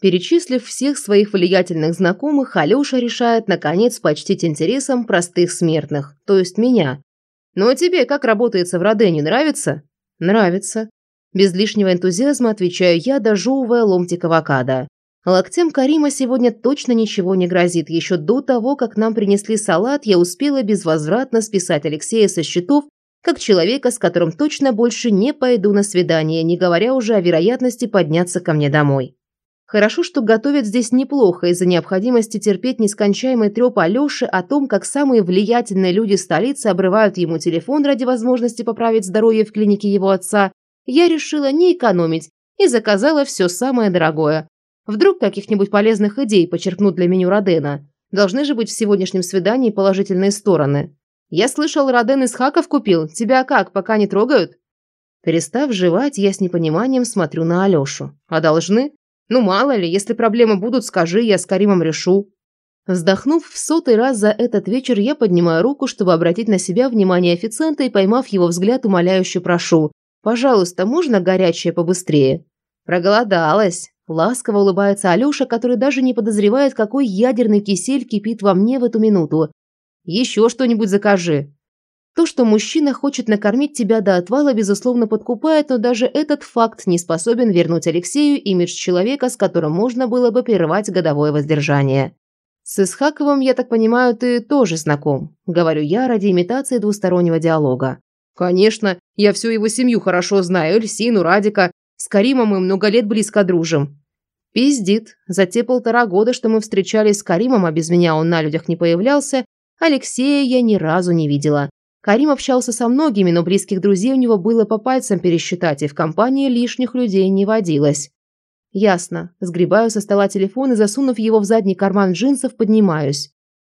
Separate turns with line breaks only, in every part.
Перечислив всех своих влиятельных знакомых, Алёша решает, наконец, почтить интересам простых смертных, то есть меня. «Ну а тебе как работается в Родене, нравится?» «Нравится». Без лишнего энтузиазма отвечаю я, дожевывая ломтик авокадо. Локтем Карима сегодня точно ничего не грозит. Еще до того, как нам принесли салат, я успела безвозвратно списать Алексея со счетов, как человека, с которым точно больше не пойду на свидание, не говоря уже о вероятности подняться ко мне домой. Хорошо, что готовят здесь неплохо из-за необходимости терпеть нескончаемый трёп Алёши о том, как самые влиятельные люди столицы обрывают ему телефон ради возможности поправить здоровье в клинике его отца, я решила не экономить и заказала все самое дорогое. Вдруг каких-нибудь полезных идей почерпнут для меню Родена. Должны же быть в сегодняшнем свидании положительные стороны. Я слышал, Роден из хаков купил. Тебя как, пока не трогают? Перестав жевать, я с непониманием смотрю на Алёшу. А должны? Ну, мало ли, если проблемы будут, скажи, я с Каримом решу. Вздохнув в сотый раз за этот вечер, я поднимаю руку, чтобы обратить на себя внимание официанта и, поймав его взгляд, умоляюще прошу. «Пожалуйста, можно горячее побыстрее?» Проголодалась. Ласково улыбается Алёша, который даже не подозревает, какой ядерный кисель кипит во мне в эту минуту. «Еще что-нибудь закажи». То, что мужчина хочет накормить тебя до отвала, безусловно, подкупает, но даже этот факт не способен вернуть Алексею имидж человека, с которым можно было бы прервать годовое воздержание. «С Исхаковым, я так понимаю, ты тоже знаком», – говорю я ради имитации двустороннего диалога. «Конечно, я всю его семью хорошо знаю, Эльсину, Радика. С Каримом мы много лет близко дружим». Пиздит. За те полтора года, что мы встречались с Каримом, а без меня он на людях не появлялся, Алексея я ни разу не видела. Карим общался со многими, но близких друзей у него было по пальцам пересчитать, и в компании лишних людей не водилось. Ясно. Сгребаю со стола телефон и, засунув его в задний карман джинсов, поднимаюсь.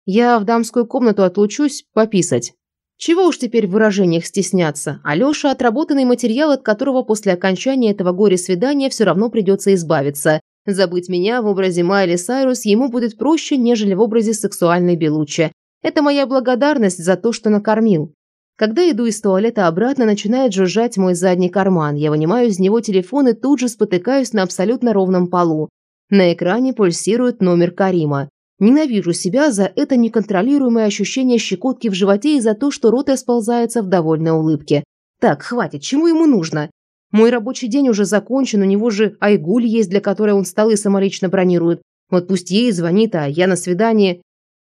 Я в дамскую комнату отлучусь пописать. Чего уж теперь в выражениях стесняться. Алёша – отработанный материал, от которого после окончания этого горе-свидания все равно придется избавиться. Забыть меня в образе Майли Сайрус ему будет проще, нежели в образе сексуальной Белуччи. Это моя благодарность за то, что накормил. Когда иду из туалета обратно, начинает жужжать мой задний карман. Я вынимаю из него телефон и тут же спотыкаюсь на абсолютно ровном полу. На экране пульсирует номер Карима. Ненавижу себя за это неконтролируемое ощущение щекотки в животе и за то, что рот расползается в довольной улыбке. Так, хватит, чему ему нужно? Мой рабочий день уже закончен, у него же Айгуль есть, для которой он столы самолично бронирует. Вот пусть ей звонит, а я на свидание.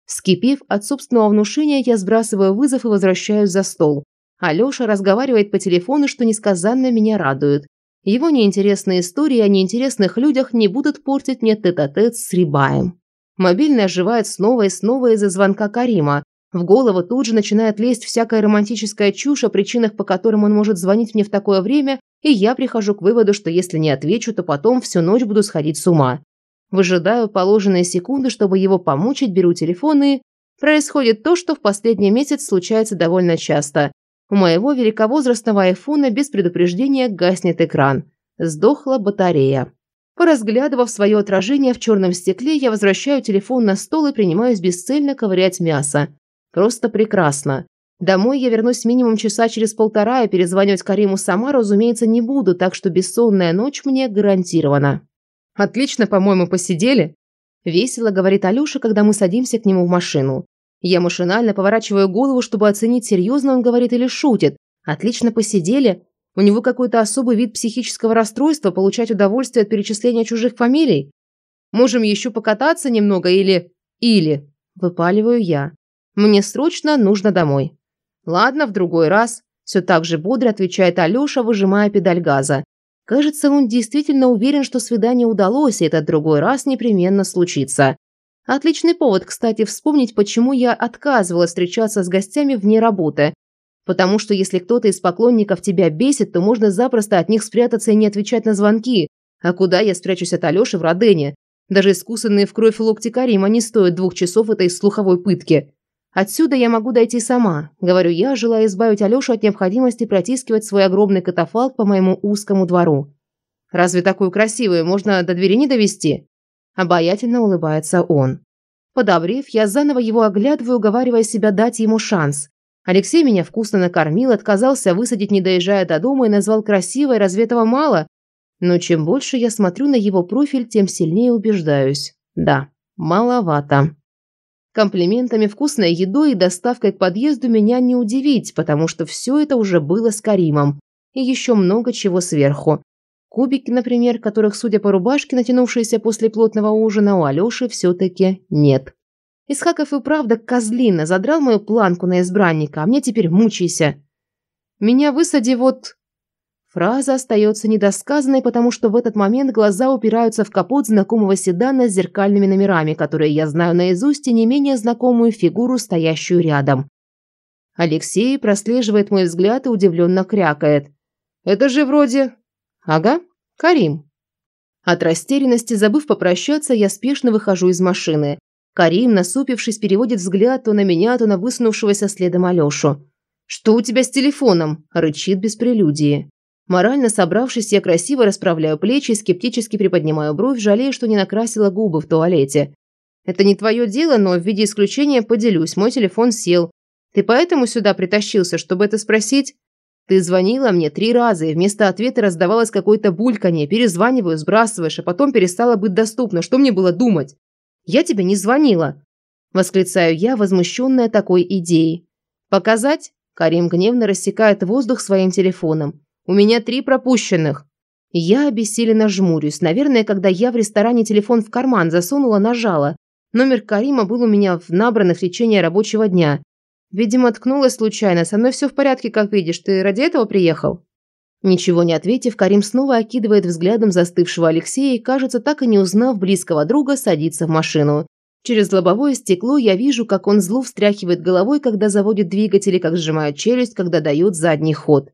Скипев от собственного внушения, я сбрасываю вызов и возвращаюсь за стол. Алёша разговаривает по телефону, что несказанно меня радует. Его неинтересные истории о неинтересных людях не будут портить мне тет-а-тет -тет с Рибаем. Мобильный оживает снова и снова из-за звонка Карима. В голову тут же начинает лезть всякая романтическая чушь о причинах, по которым он может звонить мне в такое время, и я прихожу к выводу, что если не отвечу, то потом всю ночь буду сходить с ума. Выжидаю положенные секунды, чтобы его помучить, беру телефон и... Происходит то, что в последний месяц случается довольно часто. У моего великовозрастного айфона без предупреждения гаснет экран. Сдохла батарея. Поразглядывав свое отражение в черном стекле, я возвращаю телефон на стол и принимаюсь бесцельно ковырять мясо. Просто прекрасно. Домой я вернусь минимум часа через полтора, и перезванивать Кариму сама, разумеется, не буду, так что бессонная ночь мне гарантирована. Отлично, по-моему, посидели. Весело говорит Алёша, когда мы садимся к нему в машину. Я машинально поворачиваю голову, чтобы оценить, серьезно он говорит или шутит. Отлично посидели. У него какой-то особый вид психического расстройства получать удовольствие от перечисления чужих фамилий. Можем еще покататься немного или... Или... Выпаливаю я. Мне срочно нужно домой. Ладно, в другой раз. Все так же бодро отвечает Алёша, выжимая педаль газа. Кажется, он действительно уверен, что свидание удалось, и этот другой раз непременно случится. Отличный повод, кстати, вспомнить, почему я отказывалась встречаться с гостями вне работы. Потому что если кто-то из поклонников тебя бесит, то можно запросто от них спрятаться и не отвечать на звонки. А куда я спрячусь от Алёши в Родене? Даже искусанные в кровь локти Карима не стоят двух часов этой слуховой пытки. Отсюда я могу дойти сама, говорю я, желая избавить Алёшу от необходимости протискивать свой огромный катафалк по моему узкому двору. Разве такую красивую можно до двери не довести? Обаятельно улыбается он. Подобрев, я заново его оглядываю, уговаривая себя дать ему шанс. Алексей меня вкусно накормил, отказался высадить, не доезжая до дома, и назвал красивой, разве этого мало? Но чем больше я смотрю на его профиль, тем сильнее убеждаюсь. Да, маловато. Комплиментами, вкусной едой и доставкой к подъезду меня не удивить, потому что все это уже было с Каримом. И еще много чего сверху. Кубики, например, которых, судя по рубашке, натянувшейся после плотного ужина, у Алёши все-таки нет. Исхаков и правда козлина, задрал мою планку на избранника, а мне теперь мучайся. Меня высади вот... Фраза остается недосказанной, потому что в этот момент глаза упираются в капот знакомого седана с зеркальными номерами, которые я знаю наизусть и не менее знакомую фигуру, стоящую рядом. Алексей прослеживает мой взгляд и удивленно крякает. «Это же вроде...» «Ага, Карим». От растерянности, забыв попрощаться, я спешно выхожу из машины. Карим, насупившись, переводит взгляд то на меня, то на высунувшегося следом Алёшу. «Что у тебя с телефоном?» – рычит без прелюдии. Морально собравшись, я красиво расправляю плечи, скептически приподнимаю бровь, жалея, что не накрасила губы в туалете. Это не твое дело, но в виде исключения поделюсь. Мой телефон сел. Ты поэтому сюда притащился, чтобы это спросить? Ты звонила мне три раза, и вместо ответа раздавалось какое-то бульканье. Перезваниваю, сбрасываешь, а потом перестала быть доступна. Что мне было думать? Я тебе не звонила. Восклицаю я, возмущенная такой идеей. Показать? Карим гневно рассекает воздух своим телефоном. У меня три пропущенных. Я обессиленно жмурюсь. Наверное, когда я в ресторане телефон в карман засунула, нажала. Номер Карима был у меня в набранных в течение рабочего дня. Видимо, ткнулась случайно. Со мной все в порядке, как видишь. Ты ради этого приехал? Ничего не ответив, Карим снова окидывает взглядом застывшего Алексея и, кажется, так и не узнав близкого друга, садится в машину. Через лобовое стекло я вижу, как он зло встряхивает головой, когда заводит двигатель, и как сжимает челюсть, когда дает задний ход.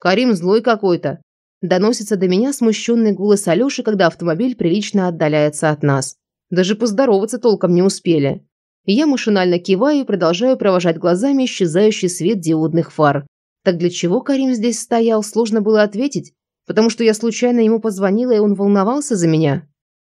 Карим злой какой-то. Доносится до меня смущенный голос Алёши, когда автомобиль прилично отдаляется от нас. Даже поздороваться толком не успели. Я машинально киваю и продолжаю провожать глазами исчезающий свет диодных фар. Так для чего Карим здесь стоял, сложно было ответить, потому что я случайно ему позвонила, и он волновался за меня.